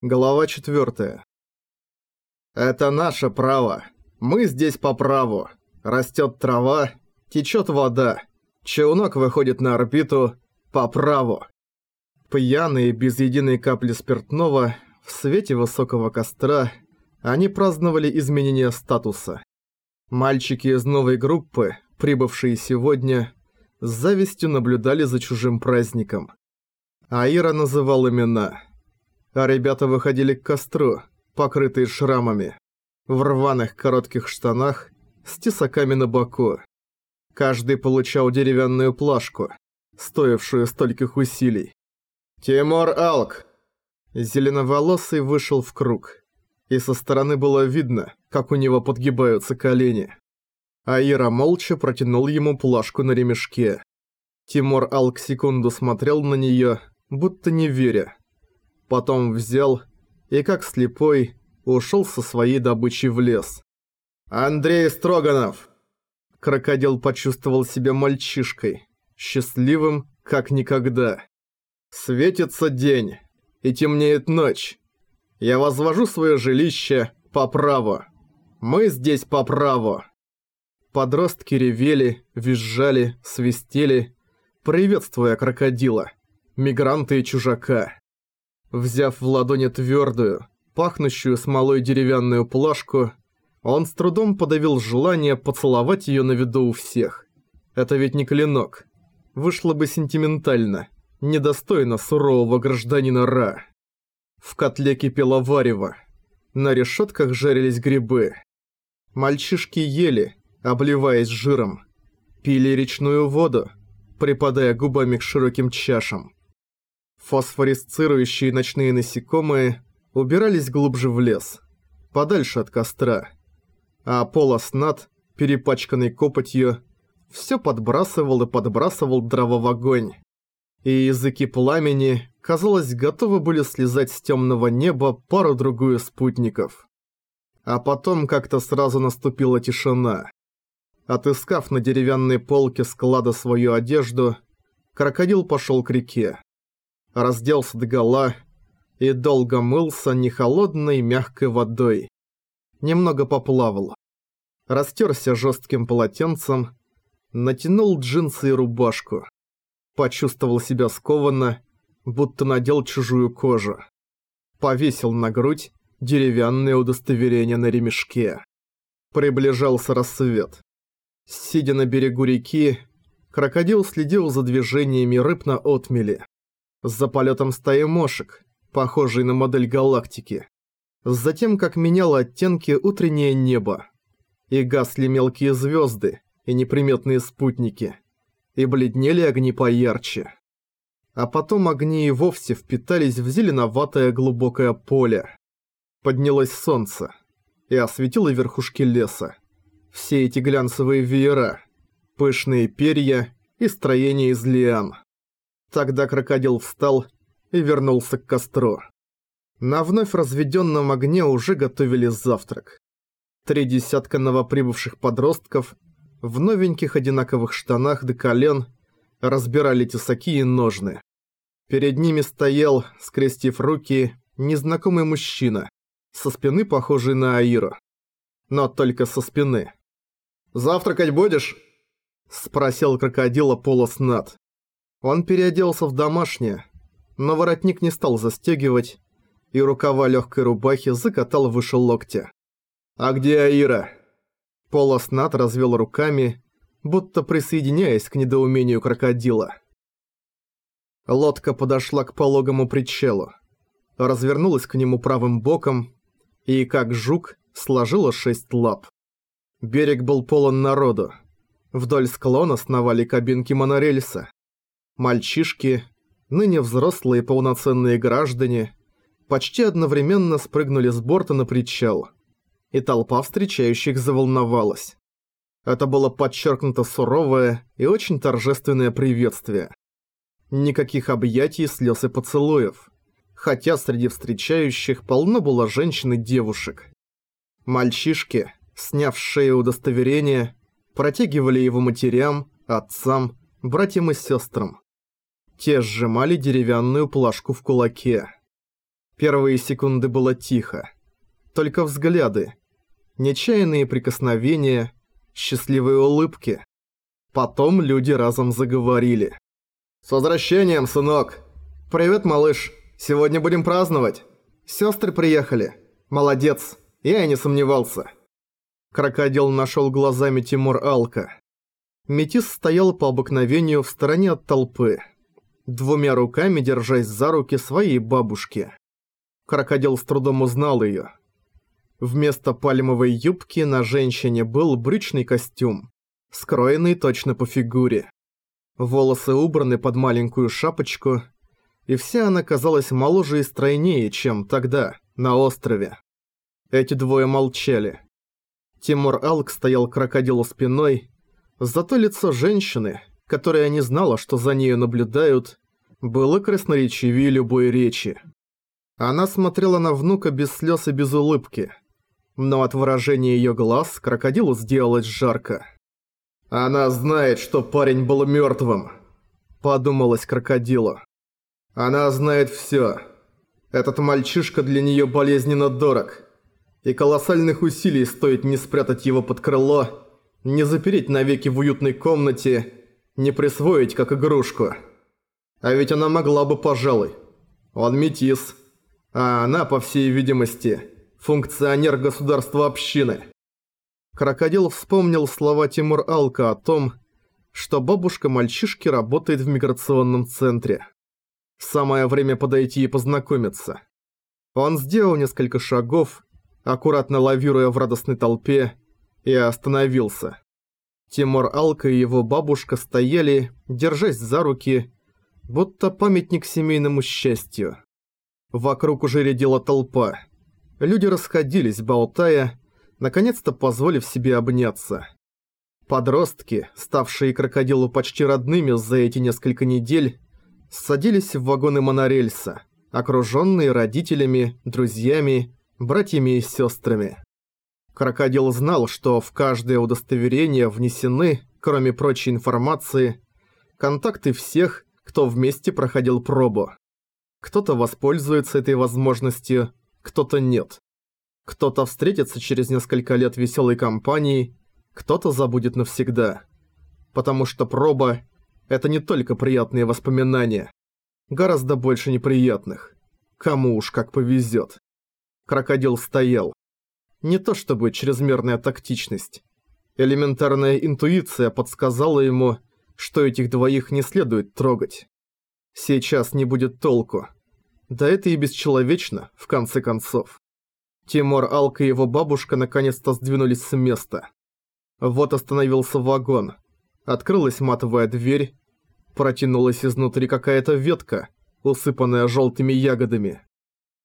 Глава 4. Это наше право. Мы здесь по праву. Растет трава, течет вода. Челнок выходит на орбиту по праву. Пьяные, без единой капли спиртного, в свете высокого костра, они праздновали изменение статуса. Мальчики из новой группы, прибывшие сегодня, с завистью наблюдали за чужим праздником. Аира называл имена – а ребята выходили к костру, покрытые шрамами, в рваных коротких штанах, с тесаками на боку. Каждый получал деревянную плашку, стоившую стольких усилий. «Тимур Алк!» Зеленоволосый вышел в круг, и со стороны было видно, как у него подгибаются колени. Аира молча протянул ему плашку на ремешке. Тимур Алк секунду смотрел на неё, будто не веря, потом взял и, как слепой, ушел со своей добычей в лес. «Андрей Строганов!» Крокодил почувствовал себя мальчишкой, счастливым, как никогда. «Светится день, и темнеет ночь. Я возвожу свое жилище по праву. Мы здесь по праву». Подростки ревели, визжали, свистели, приветствуя крокодила, мигранта и чужака. Взяв в ладони твердую, пахнущую смолой деревянную плашку, он с трудом подавил желание поцеловать ее на виду у всех. Это ведь не клинок. Вышло бы сентиментально, недостойно сурового гражданина Ра. В котле кипело варево. На решетках жарились грибы. Мальчишки ели, обливаясь жиром. Пили речную воду, припадая губами к широким чашам. Фосфорисцирующие ночные насекомые убирались глубже в лес, подальше от костра. А полос над, перепачканный копотью, все подбрасывал и подбрасывал дрова в огонь. И языки пламени, казалось, готовы были слезать с темного неба пару-другую спутников. А потом как-то сразу наступила тишина. Отыскав на деревянной полке склада свою одежду, крокодил пошел к реке разделся догола и долго мылся не холодной мягкой водой. Немного поплавал. Растерся жестким полотенцем, натянул джинсы и рубашку. Почувствовал себя скованно, будто надел чужую кожу. Повесил на грудь деревянное удостоверение на ремешке. Приближался рассвет. Сидя на берегу реки, крокодил следил за движениями рыб на отмеле за полетом стаи мошек, похожей на модель галактики. Затем, как меняло оттенки утреннее небо. И гасли мелкие звезды и неприметные спутники. И бледнели огни поярче. А потом огни и вовсе впитались в зеленоватое глубокое поле. Поднялось солнце и осветило верхушки леса. Все эти глянцевые веера, пышные перья и строения из лиан. Тогда крокодил встал и вернулся к костру. На вновь разведенном огне уже готовили завтрак. Три десятка новоприбывших подростков в новеньких одинаковых штанах до колен разбирали тесаки и ножны. Перед ними стоял, скрестив руки, незнакомый мужчина, со спины похожий на Аиру. Но только со спины. «Завтракать будешь?» – спросил крокодила Полос Над. Он переоделся в домашнее, но воротник не стал застегивать, и рукава легкой рубахи закатал выше локтя. «А где Аира?» Полос Нат развел руками, будто присоединяясь к недоумению крокодила. Лодка подошла к пологому причалу, развернулась к нему правым боком и, как жук, сложила шесть лап. Берег был полон народу. Вдоль склона сновали кабинки монорельса. Мальчишки, ныне взрослые полноценные граждане, почти одновременно спрыгнули с борта на причал. И толпа встречающих заволновалась. Это было подчеркнуто суровое и очень торжественное приветствие. Никаких объятий, слез и поцелуев. Хотя среди встречающих полно было женщин и девушек. Мальчишки, сняв с шеи удостоверение, протягивали его матерям, отцам, братьям и сестрам. Те сжимали деревянную плашку в кулаке. Первые секунды было тихо. Только взгляды. Нечаянные прикосновения, счастливые улыбки. Потом люди разом заговорили. «С возвращением, сынок! Привет, малыш! Сегодня будем праздновать! Сёстры приехали! Молодец! Я и не сомневался!» Крокодил нашел глазами Тимур Алка. Метис стоял по обыкновению в стороне от толпы, двумя руками держась за руки своей бабушки. Крокодил с трудом узнал её. Вместо пальмовой юбки на женщине был брючный костюм, скроенный точно по фигуре. Волосы убраны под маленькую шапочку, и вся она казалась моложе и стройнее, чем тогда, на острове. Эти двое молчали. Тимур Алк стоял крокодилу спиной, зато лицо женщины, которая не знала, что за нею наблюдают, было красноречивее любой речи. Она смотрела на внука без слез и без улыбки, но от выражения её глаз крокодилу сделалось жарко. «Она знает, что парень был мёртвым», – подумалось крокодилу. «Она знает всё. Этот мальчишка для неё болезненно дорог, и колоссальных усилий стоит не спрятать его под крыло, не запереть навеки в уютной комнате, не присвоить как игрушку. А ведь она могла бы, пожалуй. Он метис, а она, по всей видимости, функционер государства общины». Крокодил вспомнил слова Тимур Алка о том, что бабушка мальчишки работает в миграционном центре. Самое время подойти и познакомиться. Он сделал несколько шагов, аккуратно лавируя в радостной толпе, и остановился. Тимур Алка и его бабушка стояли, держась за руки, будто памятник семейному счастью. Вокруг уже редела толпа. Люди расходились, болтая, наконец-то позволив себе обняться. Подростки, ставшие крокодилу почти родными за эти несколько недель, садились в вагоны монорельса, окружённые родителями, друзьями, братьями и сёстрами. Крокодил знал, что в каждое удостоверение внесены, кроме прочей информации, контакты всех, кто вместе проходил пробу. Кто-то воспользуется этой возможностью, кто-то нет. Кто-то встретится через несколько лет веселой компанией, кто-то забудет навсегда. Потому что проба – это не только приятные воспоминания. Гораздо больше неприятных. Кому уж как повезет. Крокодил стоял. Не то чтобы чрезмерная тактичность. Элементарная интуиция подсказала ему, что этих двоих не следует трогать. Сейчас не будет толку. Да это и бесчеловечно, в конце концов. Тимур, Алка и его бабушка наконец-то сдвинулись с места. Вот остановился вагон. Открылась матовая дверь. Протянулась изнутри какая-то ветка, усыпанная желтыми ягодами.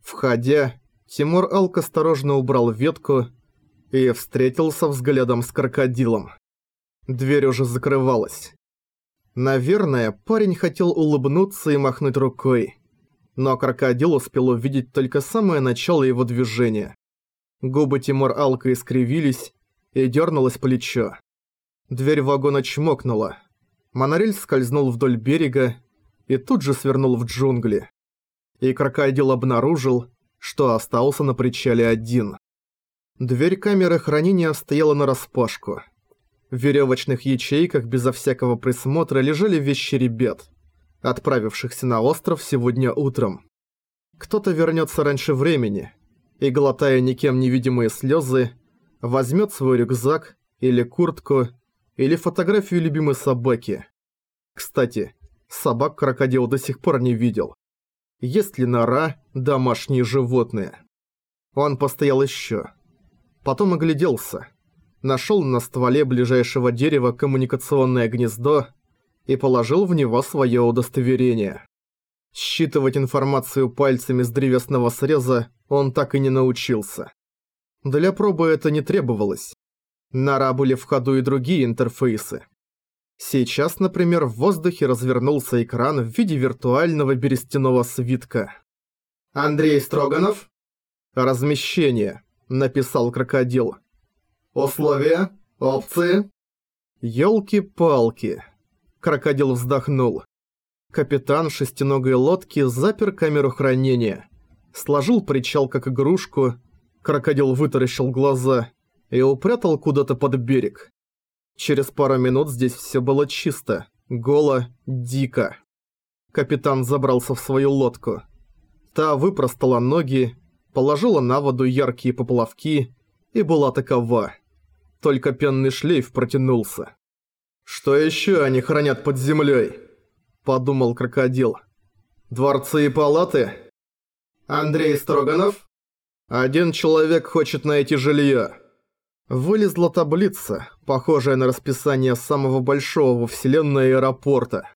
Входя, Тимур Алк осторожно убрал ветку и встретился взглядом с крокодилом. Дверь уже закрывалась. Наверное, парень хотел улыбнуться и махнуть рукой но крокодил успел увидеть только самое начало его движения. Губы Тимур Алка искривились и дернулось плечо. Дверь вагона чмокнула. Монорель скользнул вдоль берега и тут же свернул в джунгли. И крокодил обнаружил, что остался на причале один. Дверь камеры хранения стояла нараспашку. В веревочных ячейках безо всякого присмотра лежали вещи ребят – отправившихся на остров сегодня утром. Кто-то вернется раньше времени и, глотая никем невидимые слезы, возьмет свой рюкзак или куртку или фотографию любимой собаки. Кстати, собак крокодил до сих пор не видел. Есть ли нора домашние животные? Он постоял еще. Потом огляделся. Нашел на стволе ближайшего дерева коммуникационное гнездо и положил в него свое удостоверение. Считывать информацию пальцами с древесного среза он так и не научился. Для пробы это не требовалось. На Ра были в ходу и другие интерфейсы. Сейчас, например, в воздухе развернулся экран в виде виртуального берестяного свитка. «Андрей Строганов?» «Размещение», — написал крокодил. «Условия? Опции?» «Ёлки-палки». Крокодил вздохнул. Капитан шестиногой лодки запер камеру хранения. сложил причал как игрушку, крокодил вытаращил глаза и упрятал куда-то под берег. Через пару минут здесь все было чисто, голо, дико. Капитан забрался в свою лодку. Та выпростала ноги, положила на воду яркие поплавки и была такова. Только пенный шлейф протянулся. «Что еще они хранят под землей? подумал крокодил. «Дворцы и палаты?» «Андрей Строганов?» «Один человек хочет найти жилье». Вылезла таблица, похожая на расписание самого большого во вселенной аэропорта.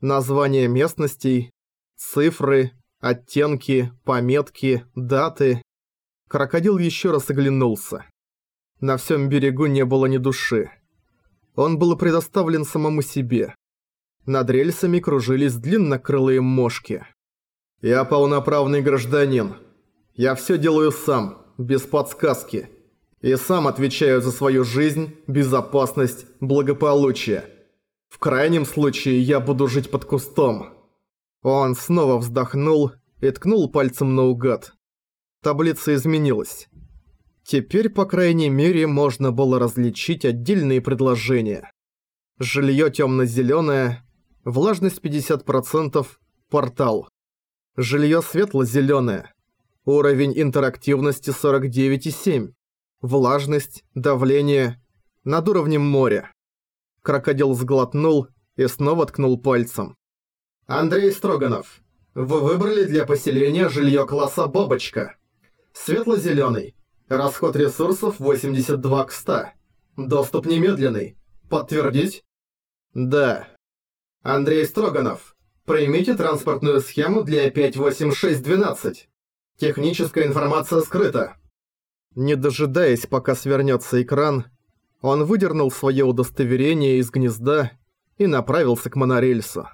Названия местностей, цифры, оттенки, пометки, даты. Крокодил еще раз оглянулся. На всем берегу не было ни души. Он был предоставлен самому себе. Над рельсами кружились длиннокрылые мошки. «Я полноправный гражданин. Я все делаю сам, без подсказки. И сам отвечаю за свою жизнь, безопасность, благополучие. В крайнем случае я буду жить под кустом». Он снова вздохнул и ткнул пальцем наугад. Таблица изменилась. Теперь, по крайней мере, можно было различить отдельные предложения. Жилье темно-зеленое, влажность 50%, портал. Жилье светло-зеленое, уровень интерактивности 49,7, влажность, давление, над уровнем моря. Крокодил сглотнул и снова ткнул пальцем. Андрей Строганов, вы выбрали для поселения жилье класса «Бабочка». Светло-зеленый, Расход ресурсов 82 к 100. Доступ немедленный. Подтвердить? Да. Андрей Строганов. Примите транспортную схему для 58612. Техническая информация скрыта. Не дожидаясь, пока свернется экран, он выдернул свое удостоверение из гнезда и направился к монорельсу.